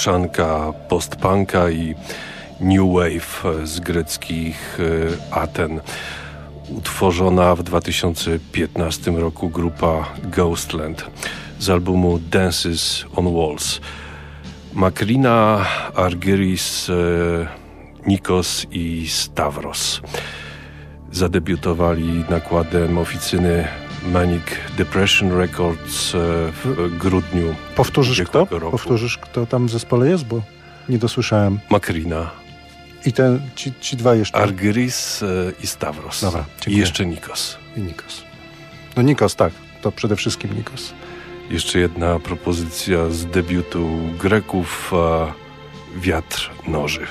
mieszanka postpunka i new wave z greckich e, Aten. Utworzona w 2015 roku grupa Ghostland z albumu Dances on Walls. Makrina, Argyris, e, Nikos i Stavros zadebiutowali nakładem oficyny Manic Depression Records e, w grudniu. Powtórzysz kto? Roku. Powtórzysz kto tam w zespole jest, bo nie dosłyszałem. Makrina. I ten, ci, ci dwa jeszcze? Argyris e, i Stavros. Dobra, dziękuję. I jeszcze Nikos. I Nikos. No Nikos, tak. To przede wszystkim Nikos. Jeszcze jedna propozycja z debiutu Greków, Wiatr Noży.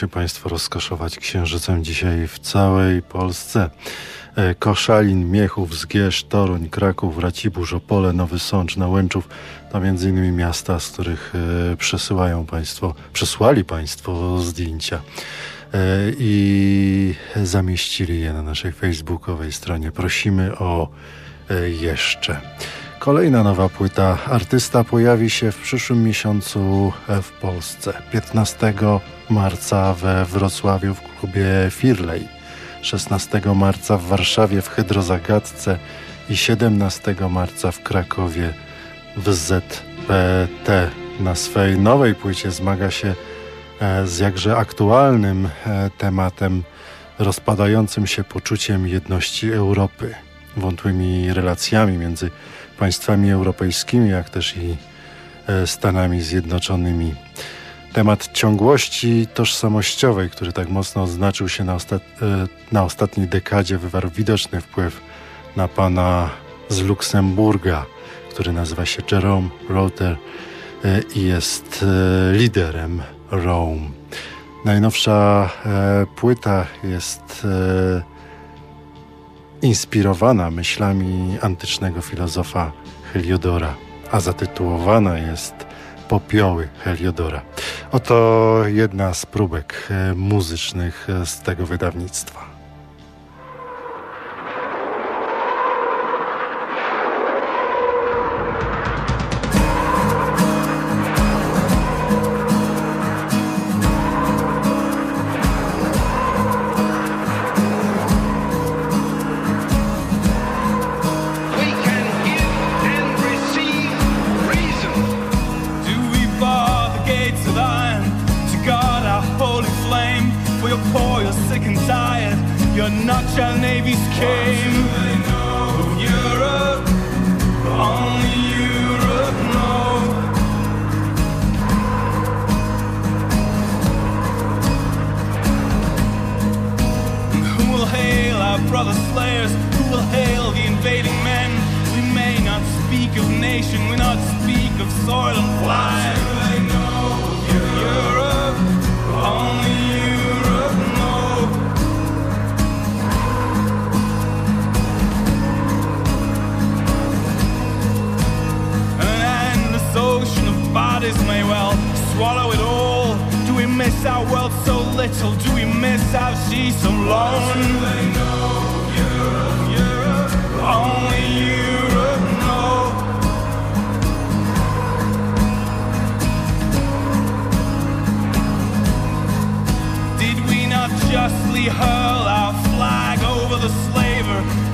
Się Państwo rozkoszować księżycem dzisiaj w całej Polsce. E, Koszalin, Miechów, Zgierz, Toruń, Kraków, Racibórz, Opole, Nowy Sącz, Nałęczów to między innymi miasta, z których e, przesyłają Państwo, przesłali Państwo zdjęcia e, i zamieścili je na naszej facebookowej stronie. Prosimy o jeszcze. Kolejna nowa płyta artysta pojawi się w przyszłym miesiącu w Polsce. 15 marca we Wrocławiu w klubie Firley, 16 marca w Warszawie w Hydrozagadce i 17 marca w Krakowie w ZPT. Na swej nowej płycie zmaga się e, z jakże aktualnym e, tematem rozpadającym się poczuciem jedności Europy, wątłymi relacjami między państwami europejskimi, jak też i e, Stanami Zjednoczonymi. Temat ciągłości tożsamościowej, który tak mocno odznaczył się na, ostat e, na ostatniej dekadzie, wywarł widoczny wpływ na pana z Luksemburga, który nazywa się Jerome Router e, i jest liderem Rome. Najnowsza płyta jest inspirowana myślami antycznego filozofa Heliodora, a zatytułowana jest Popioły Heliodora. Oto jedna z próbek e, muzycznych e, z tego wydawnictwa. Your nutshell navies came from Europe. Only Europe knows. will hail our brother slayers? Who will hail the invading men? We may not speak of nation, we not speak of soil and fly. Do they know of Europe? Europe? Only May well, swallow it all. Do we miss our world so little? Do we miss our seas alone? They only Europe know. Did we not justly hurl our flag over the slaver?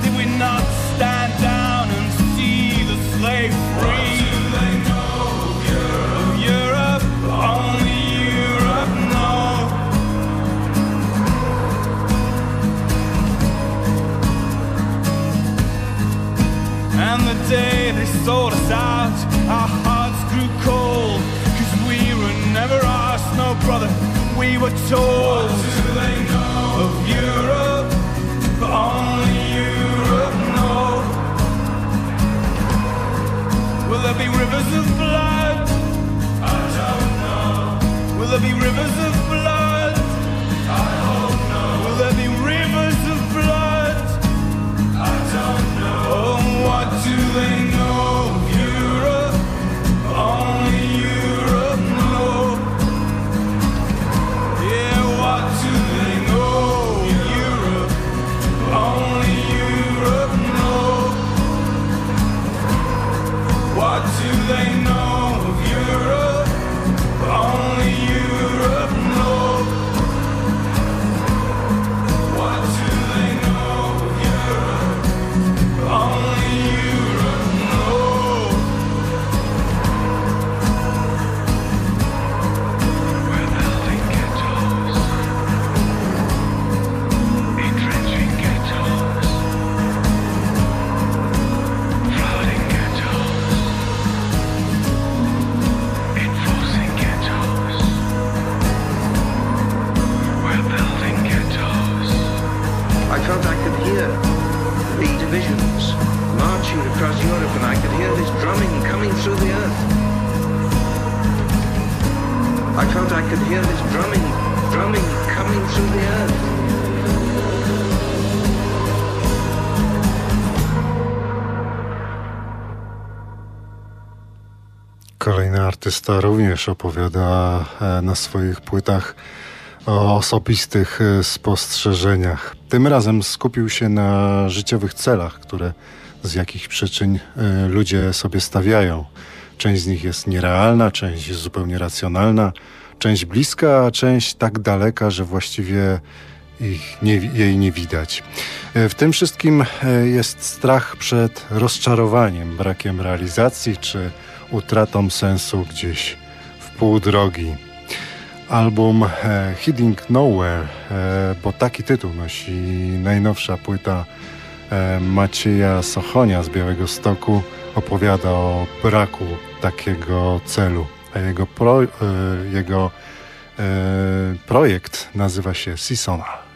we were told. What do they know of Europe? But only Europe knows. Will there be rivers of blood? I don't know. Will there be rivers of blood? Artysta również opowiada e, na swoich płytach o osobistych e, spostrzeżeniach. Tym razem skupił się na życiowych celach, które z jakich przyczyn e, ludzie sobie stawiają. Część z nich jest nierealna, część jest zupełnie racjonalna, część bliska, a część tak daleka, że właściwie ich nie, jej nie widać. W tym wszystkim jest strach przed rozczarowaniem, brakiem realizacji czy utratą sensu gdzieś w pół drogi. Album e, Hiding Nowhere, e, bo taki tytuł nosi najnowsza płyta e, Macieja Sochonia z Białego Stoku, opowiada o braku takiego celu, a jego, pro, e, jego projekt nazywa się Sisona.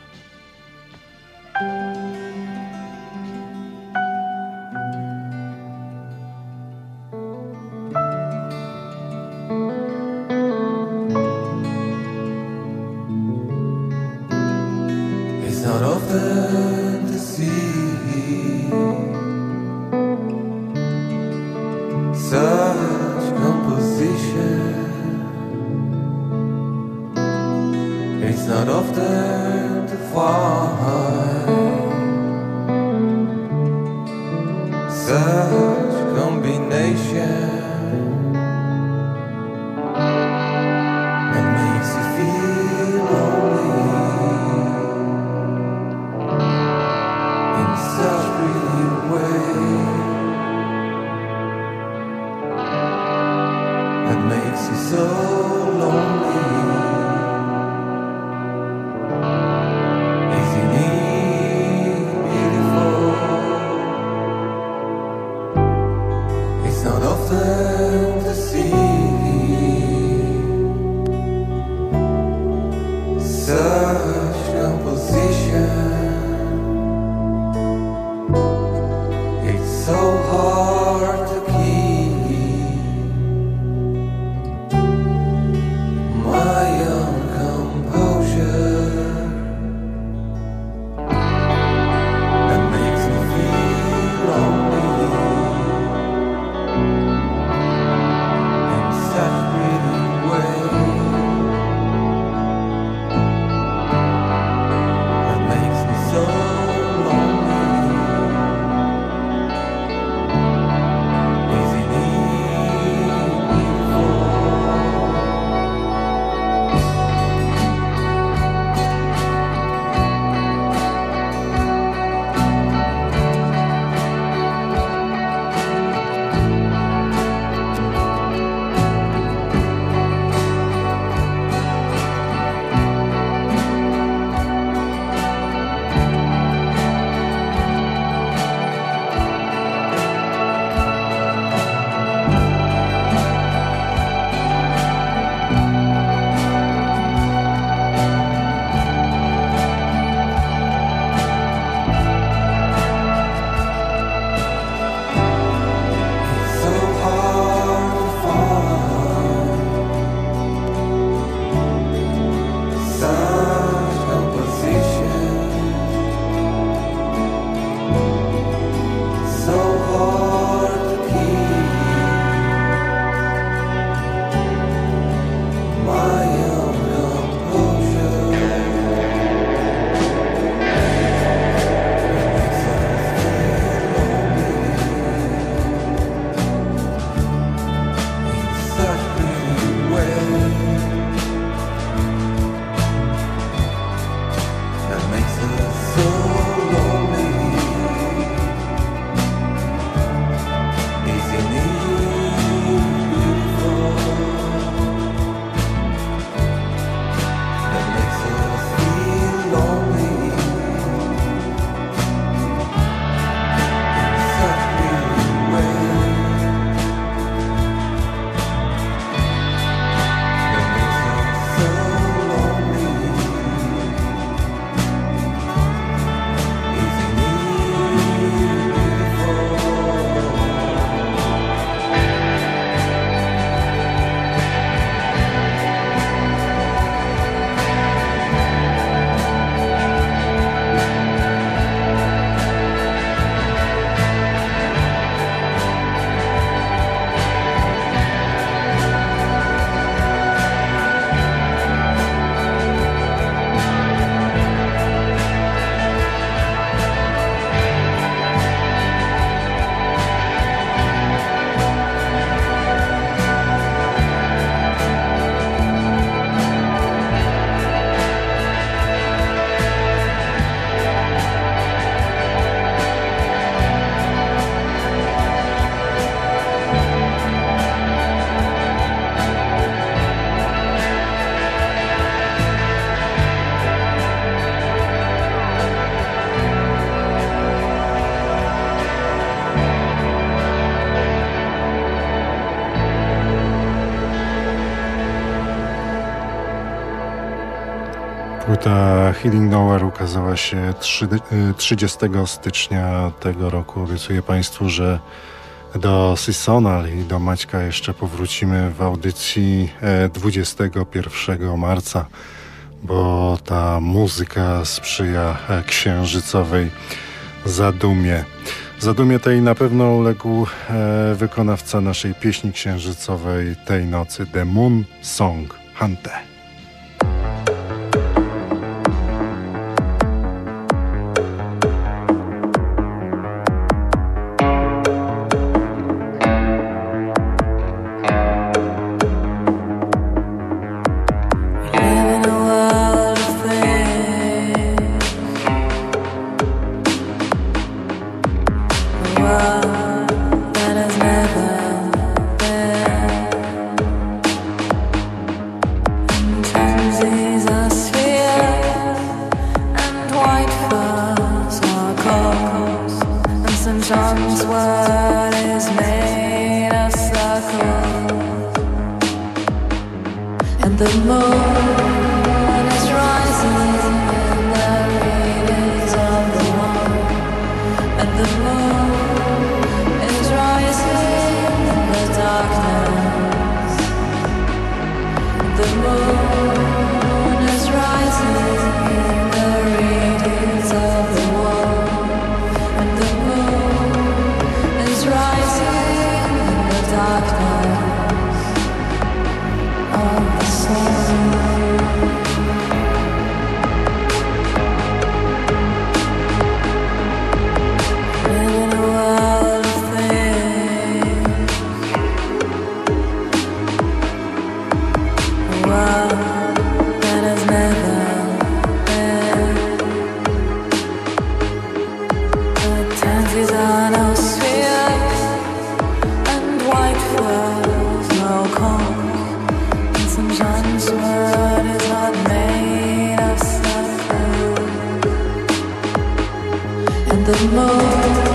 Healing Nowhere ukazała się 30 y, stycznia tego roku. Obiecuję Państwu, że do Sisonal i do Maćka jeszcze powrócimy w audycji 21 e, marca, bo ta muzyka sprzyja e, księżycowej zadumie. Zadumie tej na pewno uległ e, wykonawca naszej pieśni księżycowej tej nocy, The Moon Song the more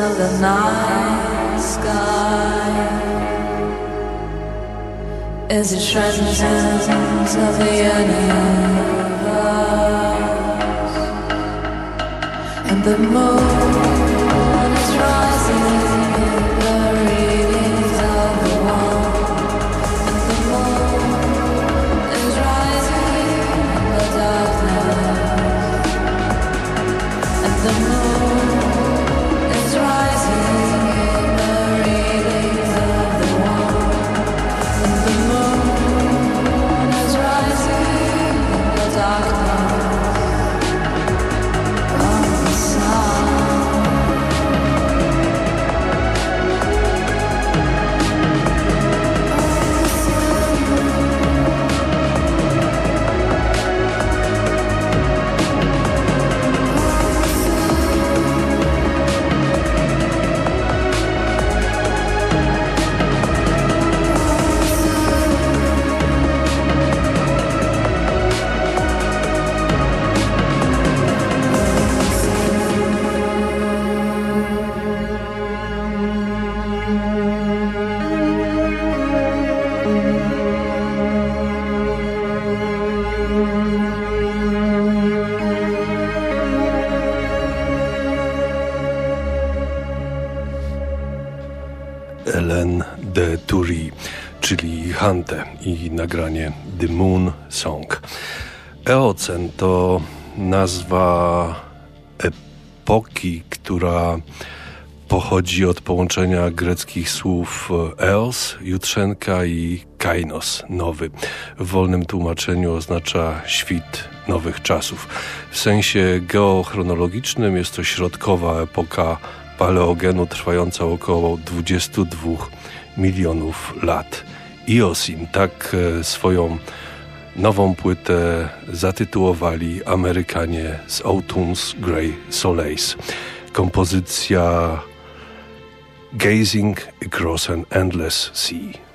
of the night sky is a transcendence of the universe and the moon. Hante i nagranie The Moon Song. Eocen to nazwa epoki, która pochodzi od połączenia greckich słów eos, jutrzenka i kainos, nowy. W wolnym tłumaczeniu oznacza świt nowych czasów. W sensie geochronologicznym jest to środkowa epoka paleogenu trwająca około 22 milionów lat. Iosin tak e, swoją nową płytę zatytułowali Amerykanie z Autumn's Grey Soleils. Kompozycja Gazing Across an Endless Sea.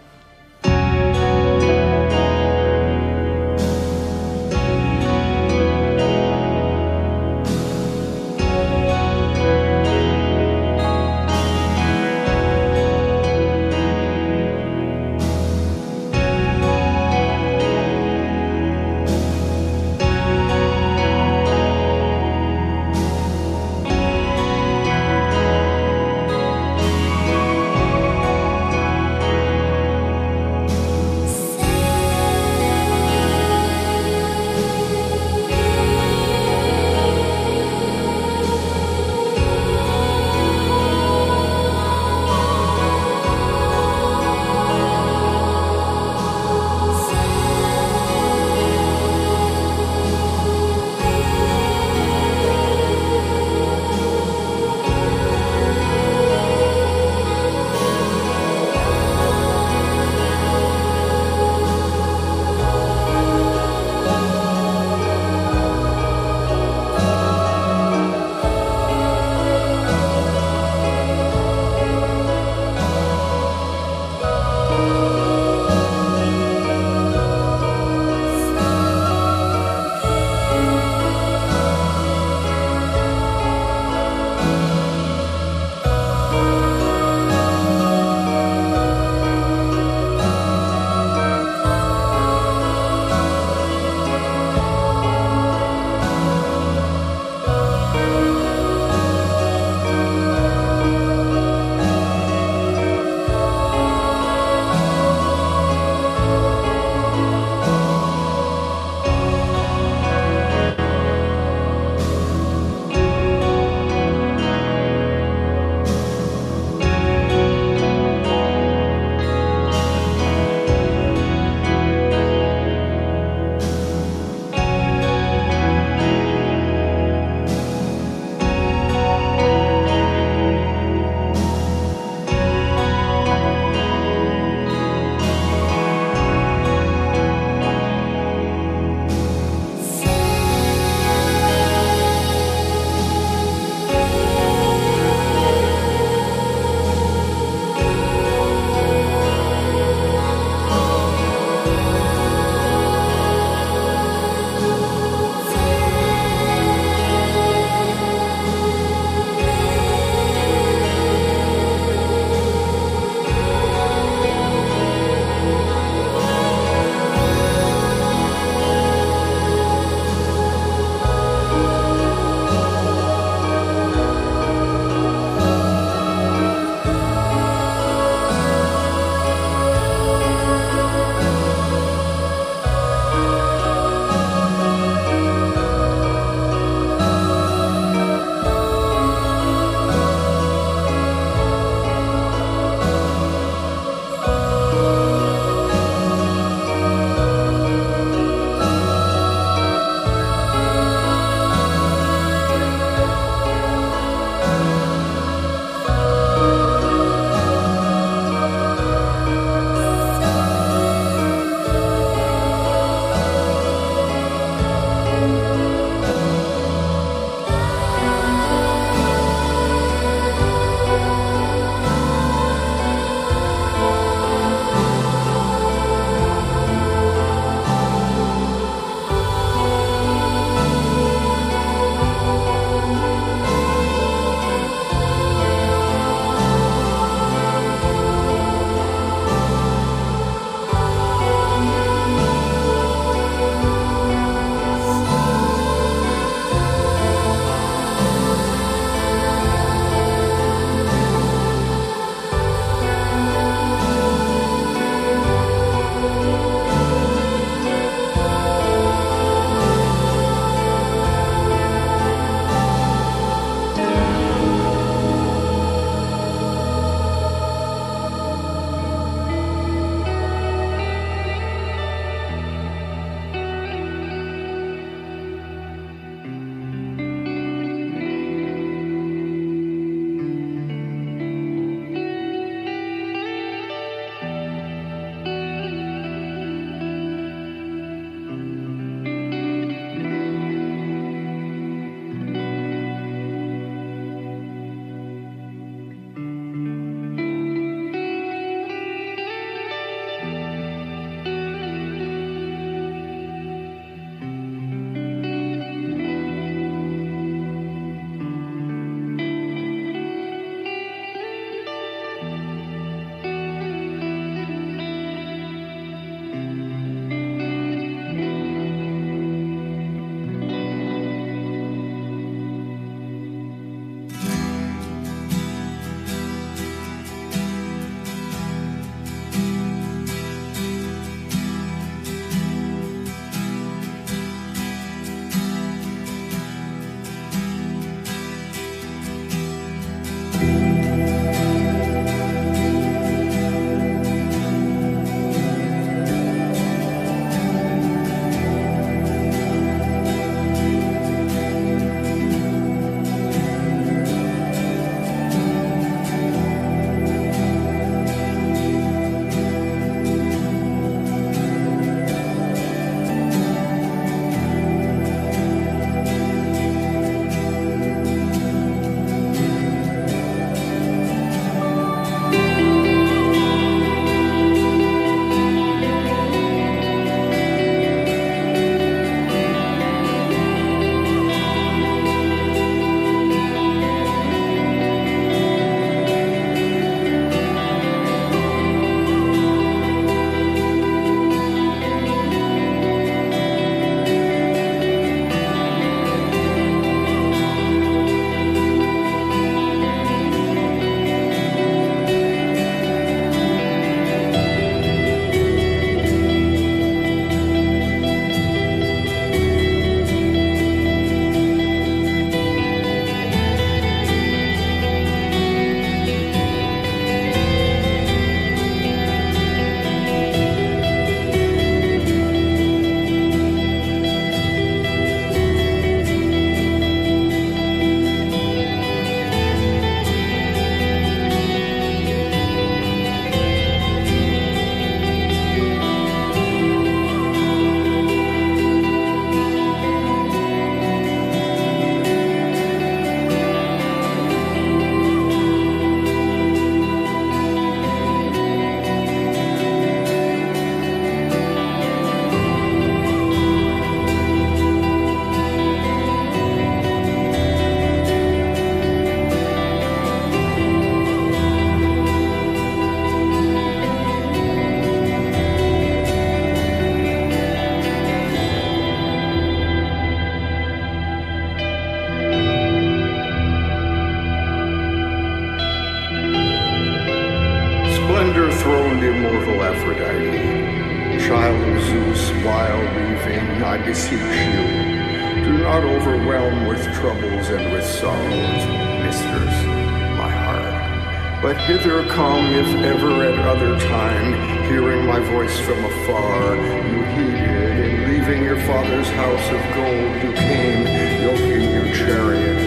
Hearing my voice from afar, you heeded, in leaving your father's house of gold, you came, yoking your chariot,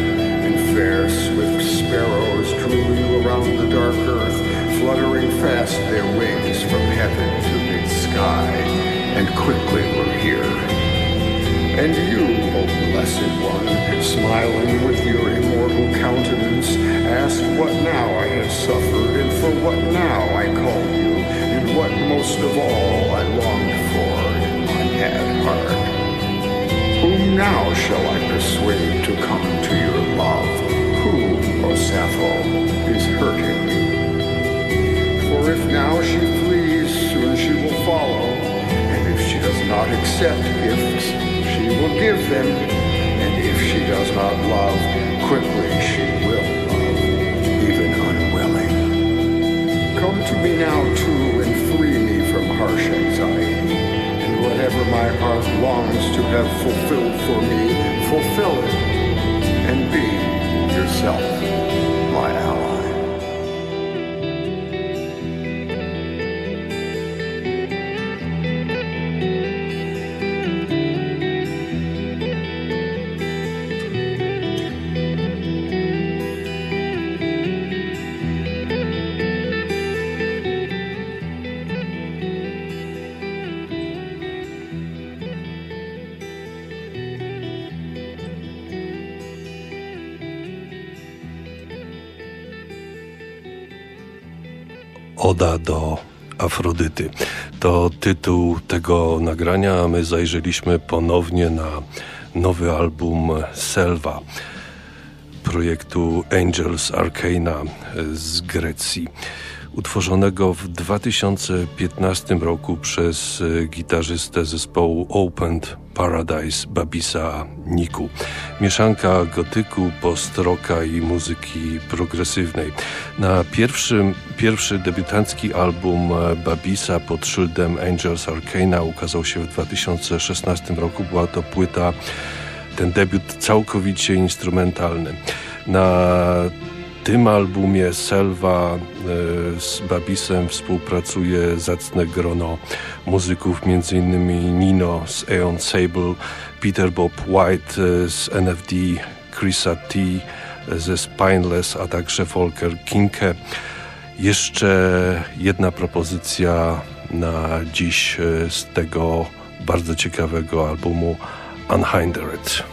and fair swift sparrows drew you around the dark earth, fluttering fast their wings from heaven to mid-sky, and quickly were here. And you, O Blessed One, smiling with your immortal countenance, asked what now I had suffered, and for what now I called you, and what most of all I longed for in my mad heart. Whom now shall I persuade to come to your love? Who, O Sappho, is hurting you? For if now she flees, soon she will follow. And if she does not accept gifts, she will give them. And if she does not love, quickly she will love, even unwilling. Come to me now, too, from harsh anxiety. And whatever my heart longs to have fulfilled for me, fulfill it. And be yourself Oda do Afrodyty. To tytuł tego nagrania, a my zajrzeliśmy ponownie na nowy album Selva projektu Angels Arcana z Grecji. Utworzonego w 2015 roku przez gitarzystę zespołu Opened Paradise Babisa Niku. Mieszanka gotyku, post-rocka i muzyki progresywnej. Na pierwszym, pierwszy debiutancki album Babisa pod szyldem Angels Arcana ukazał się w 2016 roku. Była to płyta, ten debiut całkowicie instrumentalny. Na tym albumie Selva e, z Babisem współpracuje zacne grono muzyków, m.in. Nino z Aeon Sable, Peter Bob White e, z NFD, Chrisa T ze Spineless, a także Volker Kinke. Jeszcze jedna propozycja na dziś e, z tego bardzo ciekawego albumu Unhindered.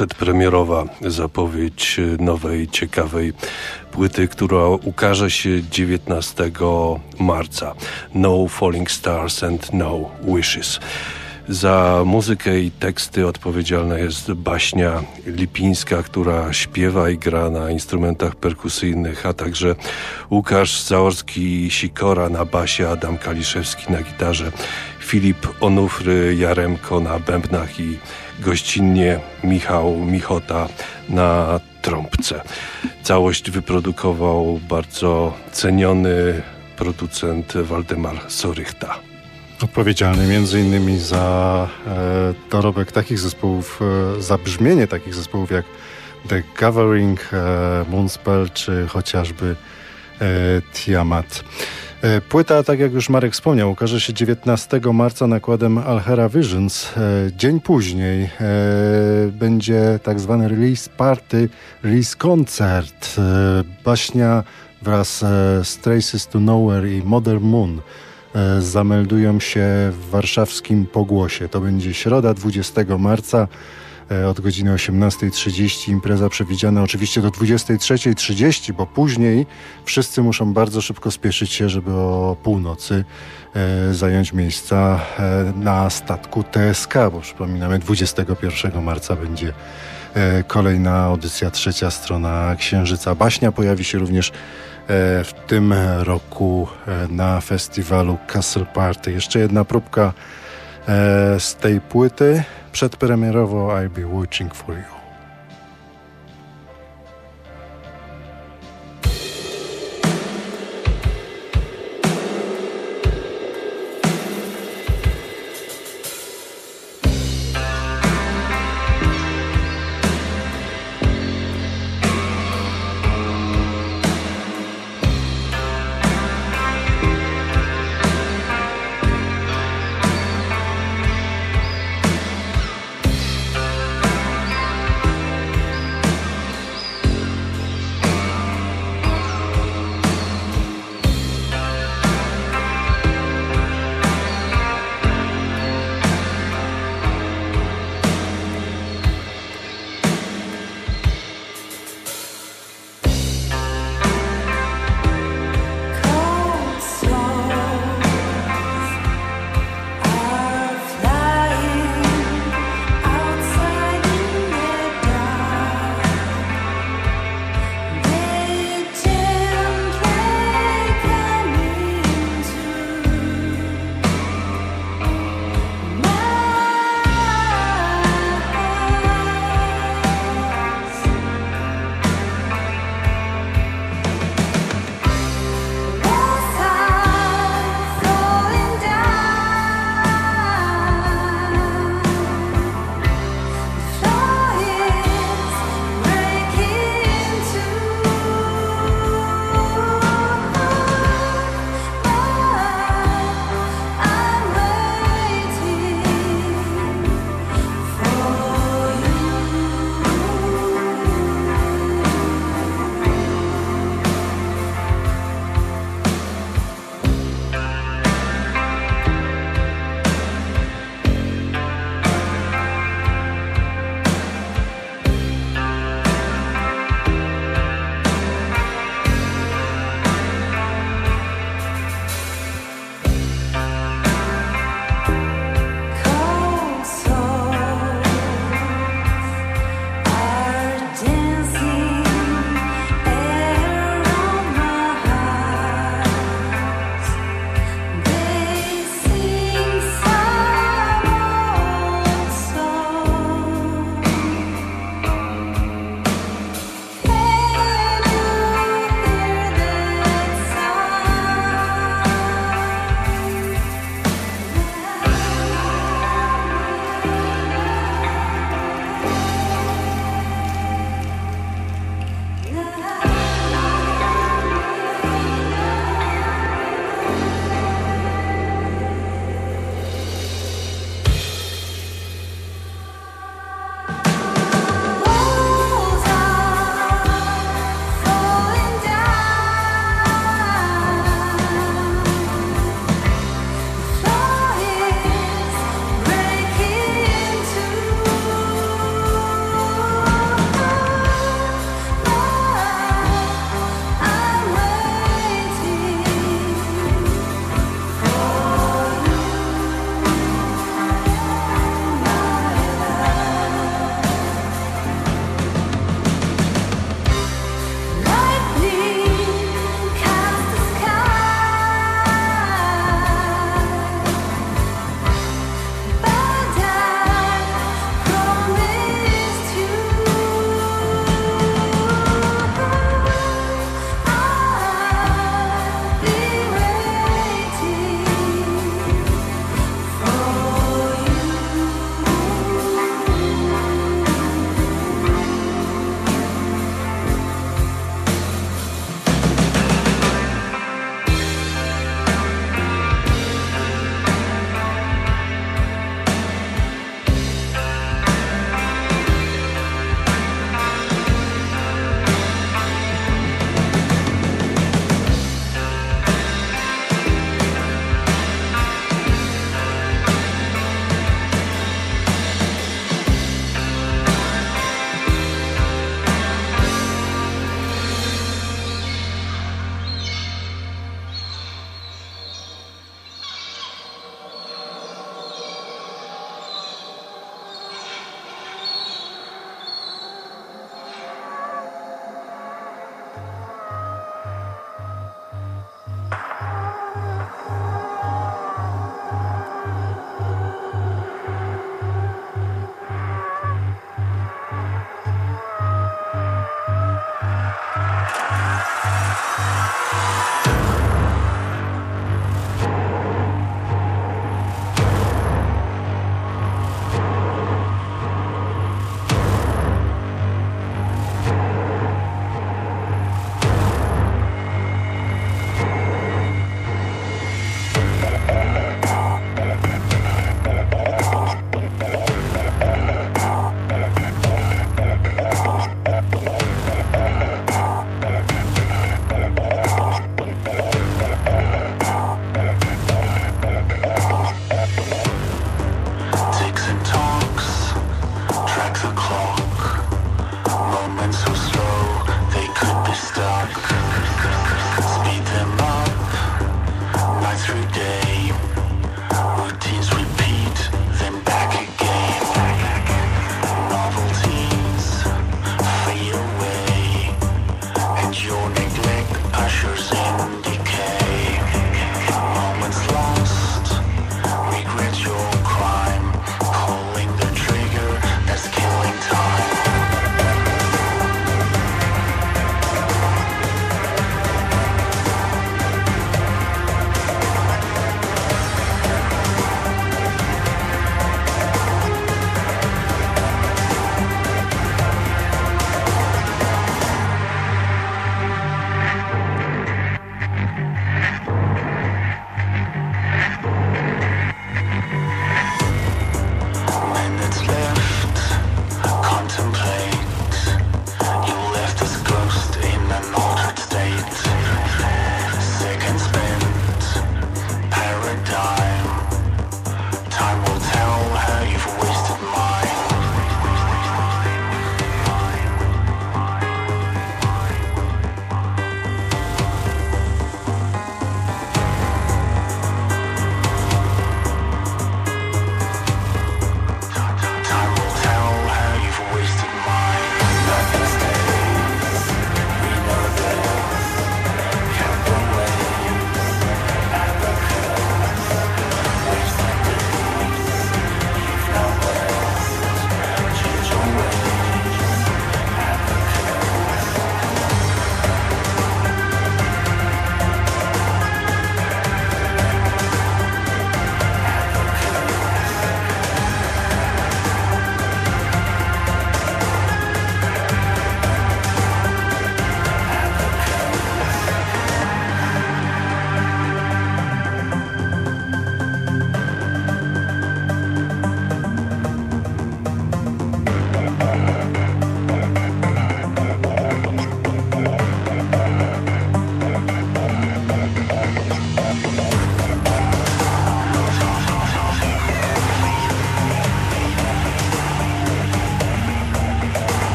Przedpremierowa zapowiedź nowej, ciekawej płyty, która ukaże się 19 marca. No Falling Stars and No Wishes. Za muzykę i teksty odpowiedzialna jest Baśnia Lipińska, która śpiewa i gra na instrumentach perkusyjnych, a także Łukasz Zaorski-Sikora na basie, Adam Kaliszewski na gitarze, Filip Onufry Jaremko na bębnach i gościnnie Michał Michota na trąbce. Całość wyprodukował bardzo ceniony producent Waldemar Sorychta. Odpowiedzialny między innymi za e, dorobek takich zespołów, e, za brzmienie takich zespołów jak The Gathering, e, Moonspell czy chociażby e, Tiamat. E, płyta, tak jak już Marek wspomniał, ukaże się 19 marca nakładem Alhera Visions. E, dzień później e, będzie tak zwany release party, release koncert. Baśnia wraz z Traces to Nowhere i Modern Moon zameldują się w warszawskim Pogłosie. To będzie środa 20 marca. E, od godziny 18.30. Impreza przewidziana oczywiście do 23.30, bo później wszyscy muszą bardzo szybko spieszyć się, żeby o północy e, zająć miejsca e, na statku TSK, bo przypominamy 21 marca będzie kolejna audycja, trzecia strona Księżyca. Baśnia pojawi się również w tym roku na festiwalu Castle Party. Jeszcze jedna próbka z tej płyty przedpremierowo I'll Be Watching For You.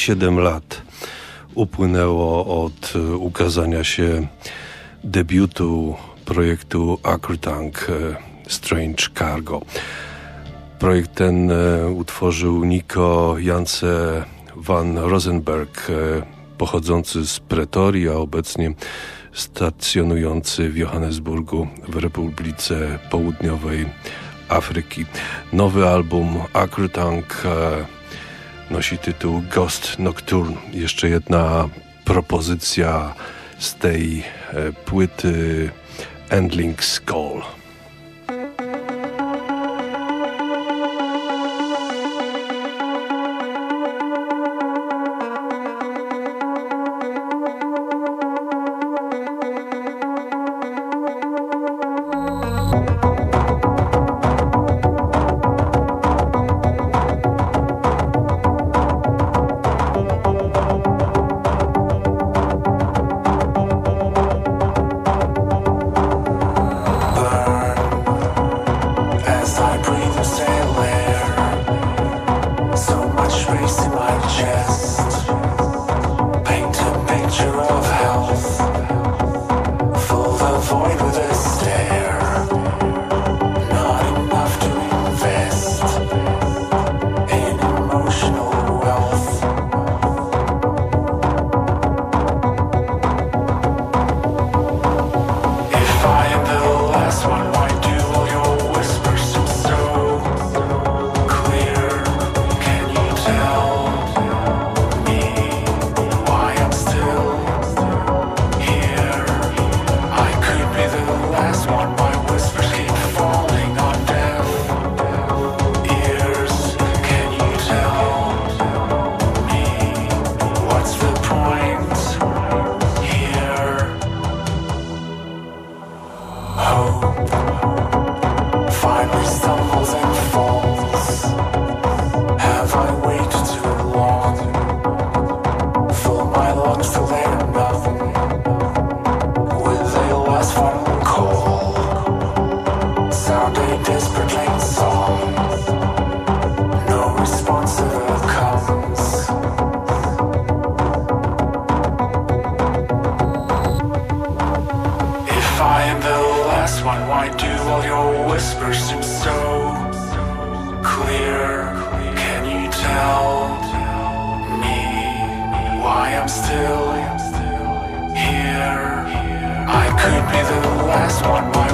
7 lat upłynęło od ukazania się debiutu projektu Acrotank e, Strange Cargo. Projekt ten e, utworzył Nico Jance van Rosenberg, e, pochodzący z Pretorii, a obecnie stacjonujący w Johannesburgu w Republice Południowej Afryki. Nowy album Acrotank nosi tytuł Ghost Nocturne. Jeszcze jedna propozycja z tej płyty Endling Skull. last one why do all your whispers seem so clear? Can you tell me why I'm still here? I could be the last one.